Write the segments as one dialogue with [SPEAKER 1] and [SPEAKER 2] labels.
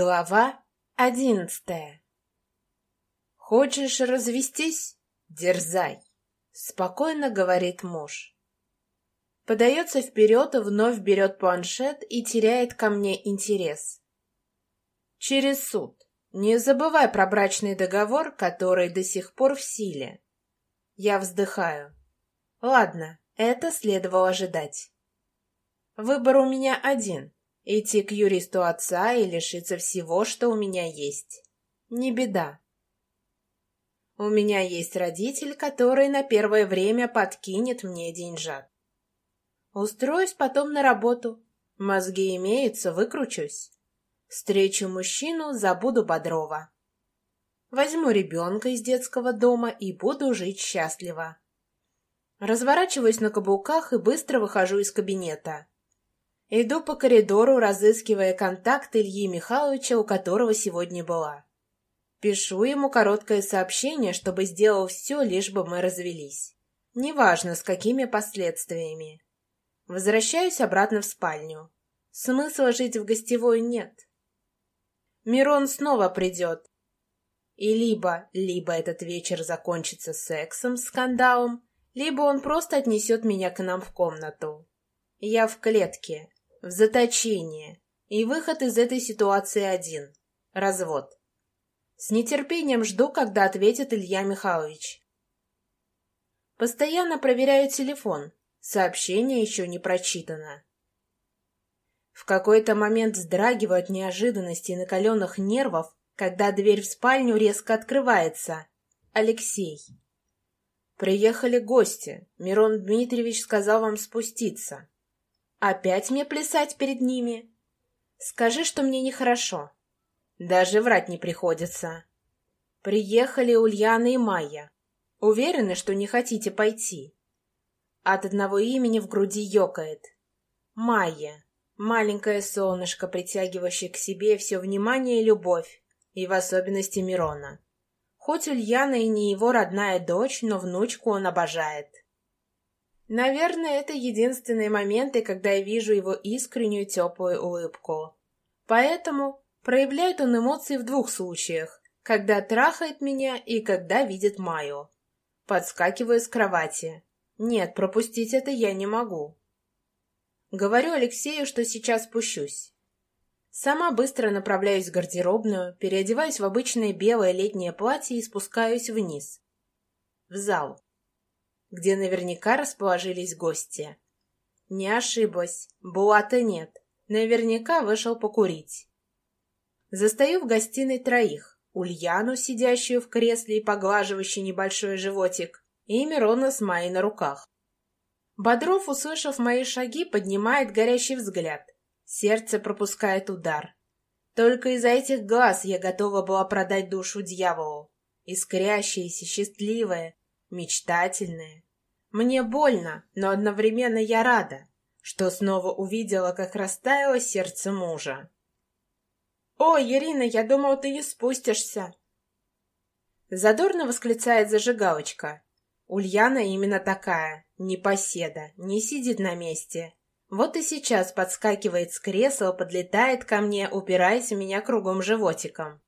[SPEAKER 1] Глава одиннадцатая «Хочешь развестись? Дерзай!» — спокойно говорит муж. Подается вперед, вновь берет планшет и теряет ко мне интерес. «Через суд. Не забывай про брачный договор, который до сих пор в силе». Я вздыхаю. «Ладно, это следовало ожидать. Выбор у меня один — Идти к юристу отца и лишиться всего, что у меня есть. Не беда. У меня есть родитель, который на первое время подкинет мне деньжат. Устроюсь потом на работу. Мозги имеются, выкручусь. Встречу мужчину, забуду Бодрова. Возьму ребенка из детского дома и буду жить счастливо. Разворачиваюсь на каблуках и быстро выхожу из кабинета. Иду по коридору, разыскивая контакт Ильи Михайловича, у которого сегодня была. Пишу ему короткое сообщение, чтобы сделал все, лишь бы мы развелись. Неважно, с какими последствиями. Возвращаюсь обратно в спальню. Смысла жить в гостевой нет. Мирон снова придет. И либо, либо этот вечер закончится сексом, скандалом, либо он просто отнесет меня к нам в комнату. Я в клетке, в заточение, и выход из этой ситуации один — развод. С нетерпением жду, когда ответит Илья Михайлович. Постоянно проверяю телефон, сообщение еще не прочитано. В какой-то момент вздрагиваю от неожиданности и накаленных нервов, когда дверь в спальню резко открывается. Алексей. «Приехали гости. Мирон Дмитриевич сказал вам спуститься». Опять мне плясать перед ними? Скажи, что мне нехорошо. Даже врать не приходится. Приехали Ульяна и Майя. Уверены, что не хотите пойти? От одного имени в груди ёкает. Майя. Маленькое солнышко, притягивающее к себе все внимание и любовь, и в особенности Мирона. Хоть Ульяна и не его родная дочь, но внучку он обожает. Наверное, это единственные моменты, когда я вижу его искреннюю теплую улыбку. Поэтому проявляет он эмоции в двух случаях, когда трахает меня и когда видит Майю. Подскакиваю с кровати. Нет, пропустить это я не могу. Говорю Алексею, что сейчас спущусь. Сама быстро направляюсь в гардеробную, переодеваюсь в обычное белое летнее платье и спускаюсь вниз. В зал где наверняка расположились гости. Не ошиблась, Булата нет. Наверняка вышел покурить. Застаю в гостиной троих. Ульяну, сидящую в кресле и поглаживающую небольшой животик, и Мирона с Майей на руках. Бодров, услышав мои шаги, поднимает горящий взгляд. Сердце пропускает удар. Только из-за этих глаз я готова была продать душу дьяволу. Искрящиеся, счастливые, мечтательное. Мне больно, но одновременно я рада, что снова увидела, как растаяло сердце мужа. «Ой, Ирина, я думала, ты не спустишься!» Задорно восклицает зажигалочка. Ульяна именно такая, не поседа, не сидит на месте. Вот и сейчас подскакивает с кресла, подлетает ко мне, упираясь в меня кругом животиком.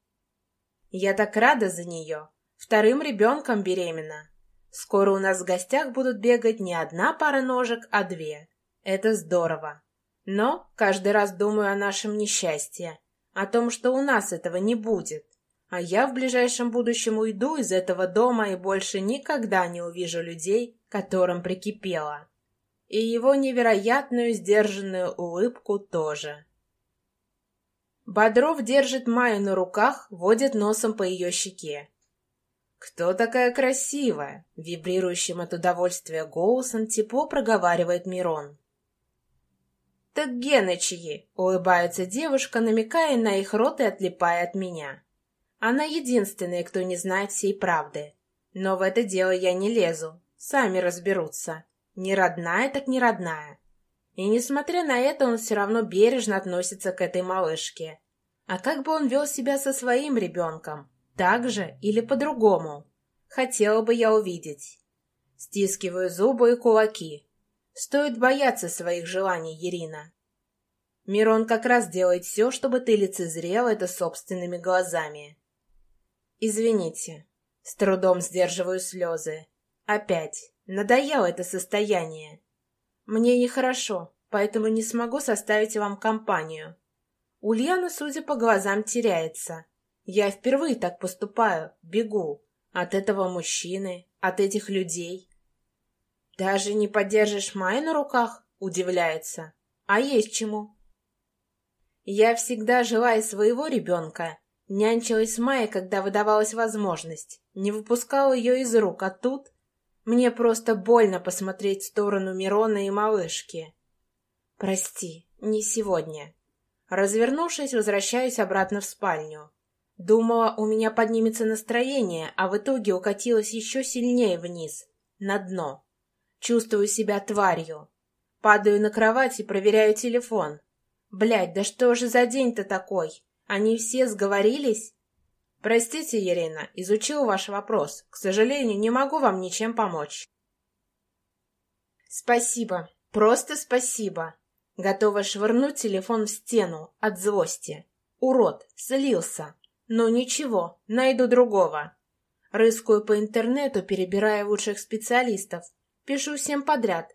[SPEAKER 1] Я так рада за нее. Вторым ребенком беременна. Скоро у нас в гостях будут бегать не одна пара ножек, а две. Это здорово. Но каждый раз думаю о нашем несчастье, о том, что у нас этого не будет. А я в ближайшем будущем уйду из этого дома и больше никогда не увижу людей, которым прикипело. И его невероятную сдержанную улыбку тоже. Бодров держит Майю на руках, водит носом по ее щеке. «Кто такая красивая?» — вибрирующим от удовольствия голосом тепло проговаривает Мирон. «Так Генычьи!» — улыбается девушка, намекая на их рот и отлипая от меня. Она единственная, кто не знает всей правды. Но в это дело я не лезу. Сами разберутся. Не родная, так не родная. И несмотря на это, он все равно бережно относится к этой малышке. А как бы он вел себя со своим ребенком? Так же или по-другому? Хотела бы я увидеть. Стискиваю зубы и кулаки. Стоит бояться своих желаний, Ирина. Мирон как раз делает все, чтобы ты лицезрел это собственными глазами. Извините, с трудом сдерживаю слезы. Опять, надоело это состояние. Мне нехорошо, поэтому не смогу составить вам компанию. Ульяна, судя по глазам, теряется. Я впервые так поступаю, бегу. От этого мужчины, от этих людей. Даже не поддержишь Май на руках? Удивляется. А есть чему? Я всегда жила из своего ребенка, Нянчилась с Майей, когда выдавалась возможность. Не выпускала ее из рук, а тут... Мне просто больно посмотреть в сторону Мирона и малышки. Прости, не сегодня. Развернувшись, возвращаюсь обратно в спальню. Думала, у меня поднимется настроение, а в итоге укатилась еще сильнее вниз, на дно. Чувствую себя тварью. Падаю на кровать и проверяю телефон. Блядь, да что же за день-то такой? Они все сговорились? Простите, Ирина, изучил ваш вопрос. К сожалению, не могу вам ничем помочь. Спасибо, просто спасибо. Готова швырнуть телефон в стену от злости. Урод, слился. Но ничего, найду другого. Рыскаю по интернету, перебирая лучших специалистов. Пишу всем подряд.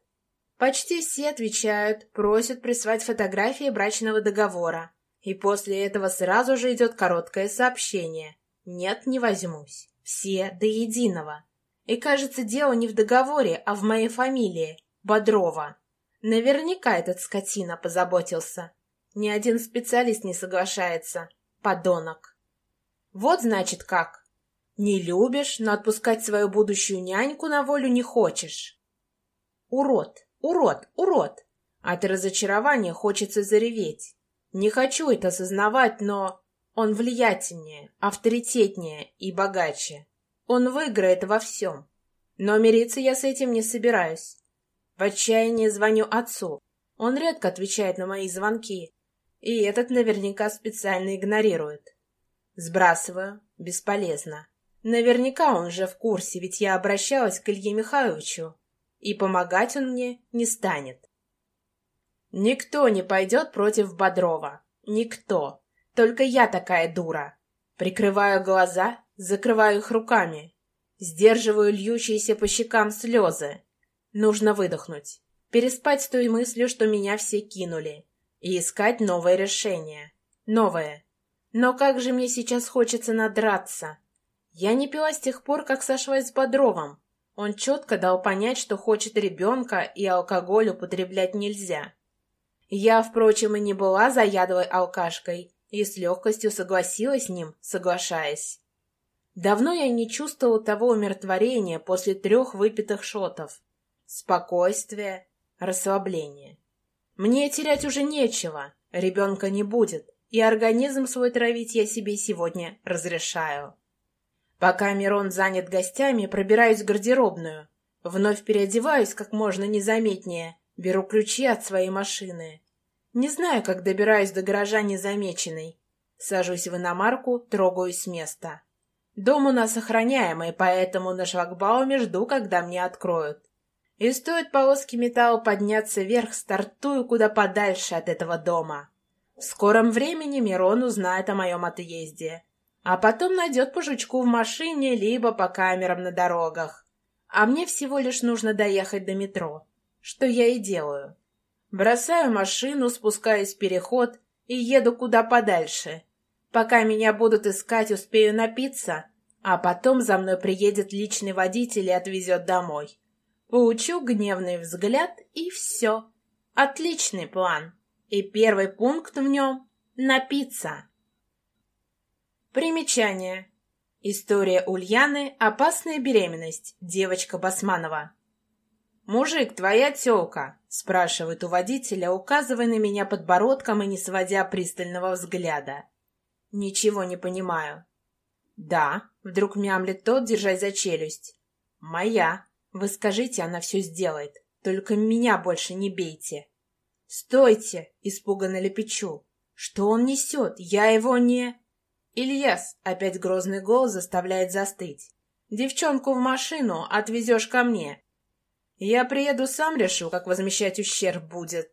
[SPEAKER 1] Почти все отвечают, просят прислать фотографии брачного договора. И после этого сразу же идет короткое сообщение. Нет, не возьмусь. Все до единого. И кажется, дело не в договоре, а в моей фамилии. Бодрова. Наверняка этот скотина позаботился. Ни один специалист не соглашается. Подонок. Вот значит как. Не любишь, но отпускать свою будущую няньку на волю не хочешь. Урод, урод, урод. От разочарования хочется зареветь. Не хочу это осознавать, но он влиятельнее, авторитетнее и богаче. Он выиграет во всем. Но мириться я с этим не собираюсь. В отчаянии звоню отцу. Он редко отвечает на мои звонки, и этот наверняка специально игнорирует. Сбрасываю. Бесполезно. Наверняка он же в курсе, ведь я обращалась к Илье Михайловичу, и помогать он мне не станет. Никто не пойдет против Бодрова. Никто. Только я такая дура. Прикрываю глаза, закрываю их руками. Сдерживаю льющиеся по щекам слезы. Нужно выдохнуть. Переспать с той мыслью, что меня все кинули. И искать новое решение. Новое. Но как же мне сейчас хочется надраться. Я не пила с тех пор, как сошлась с Бодровым. Он четко дал понять, что хочет ребенка, и алкоголь употреблять нельзя. Я, впрочем, и не была заядлой алкашкой, и с легкостью согласилась с ним, соглашаясь. Давно я не чувствовала того умиротворения после трех выпитых шотов. Спокойствие, расслабление. Мне терять уже нечего, ребенка не будет, и организм свой травить я себе сегодня разрешаю. Пока Мирон занят гостями, пробираюсь в гардеробную. Вновь переодеваюсь как можно незаметнее, Беру ключи от своей машины. Не знаю, как добираюсь до гаража незамеченной. Сажусь в иномарку, трогаюсь с места. Дом у нас охраняемый, поэтому на шлагбауме жду, когда мне откроют. И стоит полоски металла подняться вверх, стартую куда подальше от этого дома. В скором времени Мирон узнает о моем отъезде. А потом найдет по жучку в машине, либо по камерам на дорогах. А мне всего лишь нужно доехать до метро что я и делаю. Бросаю машину, спускаюсь в переход и еду куда подальше. Пока меня будут искать, успею напиться, а потом за мной приедет личный водитель и отвезет домой. Получу гневный взгляд и все. Отличный план. И первый пункт в нем — напиться. Примечание. История Ульяны «Опасная беременность» девочка Басманова. «Мужик, твоя тёлка?» — спрашивает у водителя, указывая на меня подбородком и не сводя пристального взгляда. «Ничего не понимаю». «Да», — вдруг мямлет тот, держась за челюсть. «Моя. Вы скажите, она все сделает. Только меня больше не бейте». «Стойте!» — испуганно лепечу. «Что он несет? Я его не...» «Ильяс!» — опять грозный голос заставляет застыть. «Девчонку в машину отвезешь ко мне, я приеду, сам решу, как возмещать ущерб будет.